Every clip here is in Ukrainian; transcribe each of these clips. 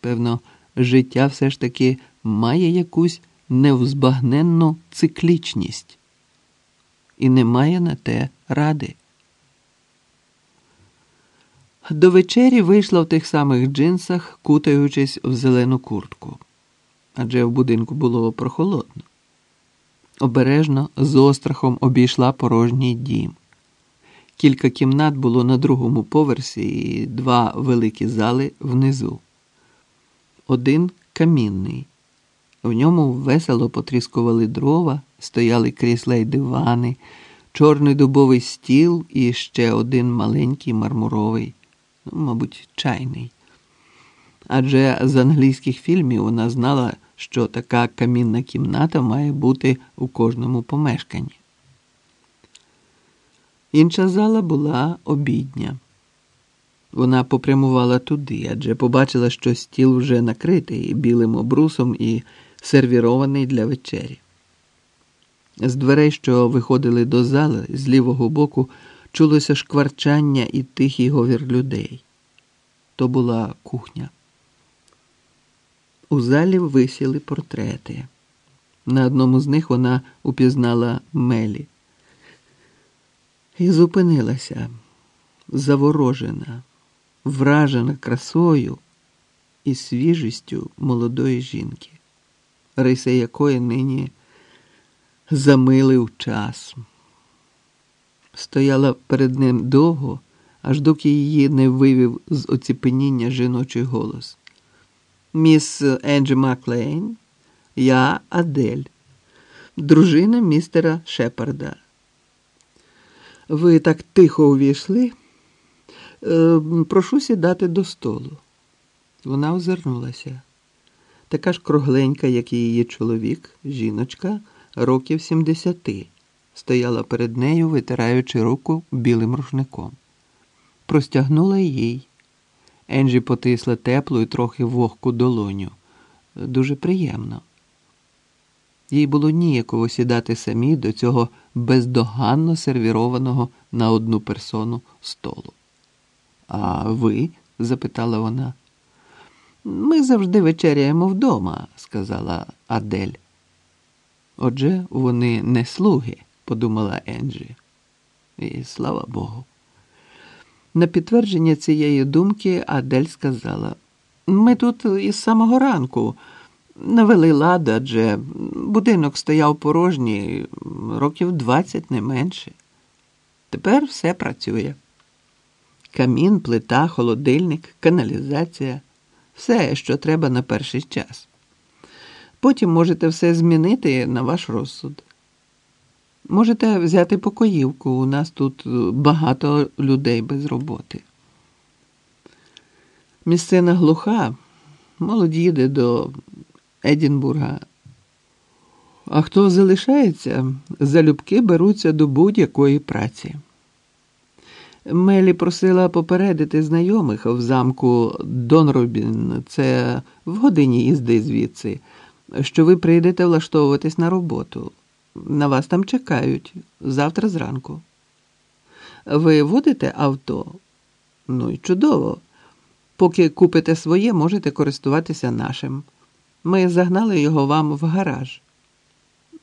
Певно, життя все ж таки має якусь невзбагненну циклічність і не має на те ради. До вечері вийшла в тих самих джинсах, кутаючись в зелену куртку, адже в будинку було прохолодно. Обережно з острахом обійшла порожній дім. Кілька кімнат було на другому поверсі і два великі зали внизу. Один камінний. В ньому весело потріскували дрова, стояли крісла й дивани, чорний дубовий стіл і ще один маленький мармуровий, ну, мабуть, чайний. Адже з англійських фільмів вона знала, що така камінна кімната має бути у кожному помешканні. Інша зала була обідня. Вона попрямувала туди, адже побачила, що стіл вже накритий білим обрусом і сервірований для вечері. З дверей, що виходили до зали, з лівого боку, чулося шкварчання і тихий говір людей. То була кухня. У залі висіли портрети. На одному з них вона упізнала Мелі і зупинилася, заворожена, вражена красою і свіжістю молодої жінки, риси якої нині замилив час. Стояла перед ним довго, аж доки її не вивів з оціпеніння жіночий голос. Міс Енджі Маклейн, я Адель, дружина містера Шепарда. Ви так тихо увійшли. Е, прошу сідати до столу. Вона озирнулася. Така ж кругленька, як і її чоловік, жіночка, років сімдесяти, стояла перед нею, витираючи руку білим рушником. Простягнула їй. Енджі потисла теплу і трохи вогку долоню. Дуже приємно. Їй було ніяково сідати самі до цього бездоганно сервірованого на одну персону столу. А ви? запитала вона. Ми завжди вечеряємо вдома, сказала Адель. Отже, вони не слуги, подумала Енджі. І слава Богу. На підтвердження цієї думки Адель сказала: ми тут із самого ранку навели лад, адже будинок стояв порожній років двадцять не менше. Тепер все працює. Камін, плита, холодильник, каналізація все, що треба на перший час. Потім можете все змінити на ваш розсуд. Можете взяти покоївку, у нас тут багато людей без роботи. Місцина глуха, молодь їде до Едінбурга. А хто залишається, залюбки беруться до будь-якої праці. Мелі просила попередити знайомих в замку Донробін, це в годині їзди звідси, що ви прийдете влаштовуватись на роботу. На вас там чекають завтра зранку. Ви водите авто? Ну і чудово. Поки купите своє, можете користуватися нашим. Ми загнали його вам в гараж.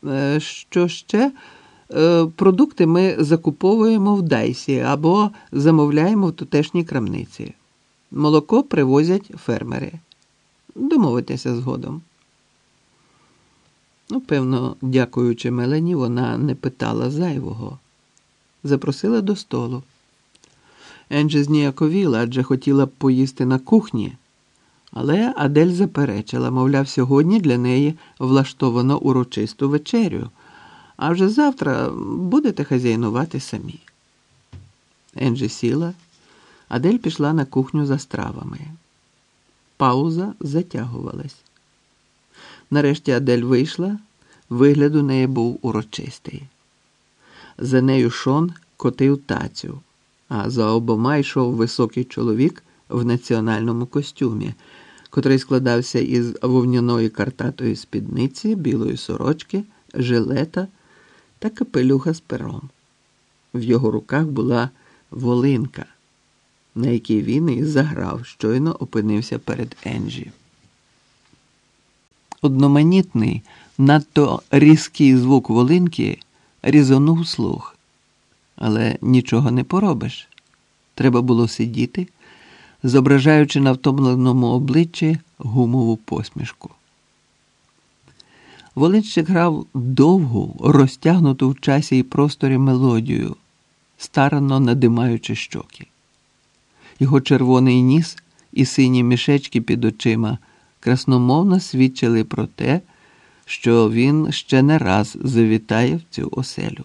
Е, що ще? Е, продукти ми закуповуємо в Дайсі або замовляємо в тутешній крамниці. Молоко привозять фермери. Домовитися згодом. Ну, певно, дякуючи Мелені, вона не питала зайвого. Запросила до столу. Енджі зніяковіла, адже хотіла б поїсти на кухні. Але Адель заперечила, мовляв, сьогодні для неї влаштовано урочисту вечерю, а вже завтра будете хазяйнувати самі. Енджі сіла, Адель пішла на кухню за стравами. Пауза затягувалась. Нарешті Адель вийшла, вигляд у неї був урочистий. За нею шон котив тацю, а за обома йшов високий чоловік в національному костюмі, котрий складався із вовняної картатої спідниці, білої сорочки, жилета та капелюха з пером. В його руках була волинка, на якій він і заграв, щойно опинився перед Енджі. Одноманітний, надто різкий звук волинки різонув слух. Але нічого не поробиш. Треба було сидіти, зображаючи на втомленому обличчі гумову посмішку. Волинщик грав довгу, розтягнуту в часі і просторі мелодію, старанно надимаючи щоки. Його червоний ніс і сині мішечки під очима красномовно свідчили про те, що він ще не раз завітає в цю оселю.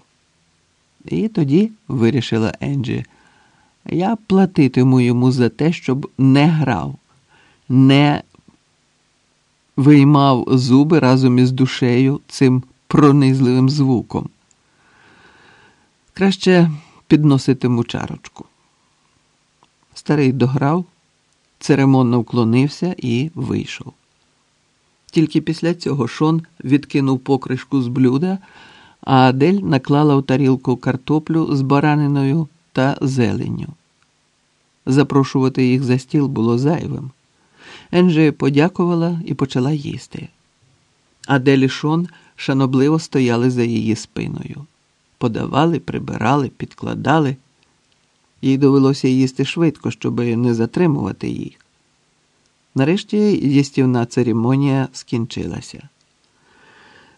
І тоді, вирішила Енджі, я платитиму йому за те, щоб не грав, не виймав зуби разом із душею цим пронизливим звуком. Краще підноситиму чарочку. Старий дограв, церемонно вклонився і вийшов. Тільки після цього Шон відкинув покришку з блюда, а Адель наклала в тарілку картоплю з бараниною та зеленню. Запрошувати їх за стіл було зайвим. Енджі подякувала і почала їсти. Адель і Шон шанобливо стояли за її спиною. Подавали, прибирали, підкладали. Їй довелося їсти швидко, щоб не затримувати їх. Нарешті їстівна церемонія скінчилася.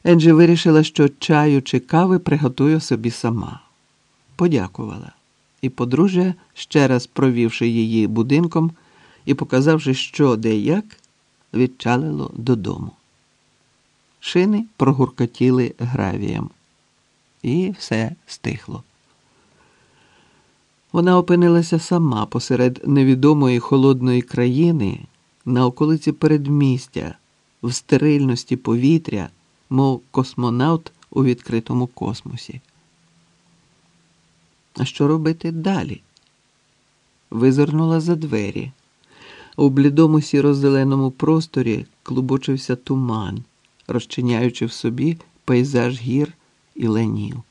Енджі вирішила, що чаю чи кави приготує собі сама. Подякувала. І подружжя, ще раз провівши її будинком і показавши, що де як, відчалило додому. Шини прогуркотіли гравієм. І все стихло. Вона опинилася сама посеред невідомої холодної країни на околиці передмістя, в стерильності повітря, мов космонавт у відкритому космосі. А що робити далі? Визирнула за двері. У блідому сіро-зеленому просторі клубочився туман, розчиняючи в собі пейзаж гір і ленів,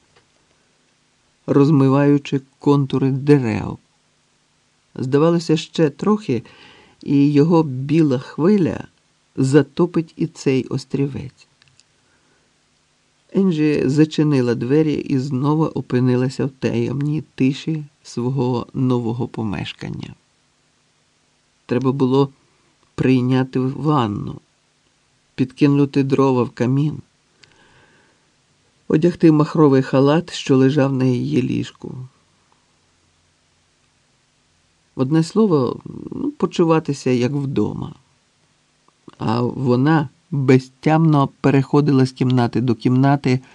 розмиваючи контури дерев. Здавалося, ще трохи, і його біла хвиля затопить і цей острівець. Енджі зачинила двері і знову опинилася в таємній тиші свого нового помешкання. Треба було прийняти ванну, підкинути дрова в камін, одягти махровий халат, що лежав на її ліжку. Одне слово, ну, почуватися як вдома. А вона безтямно переходила з кімнати до кімнати.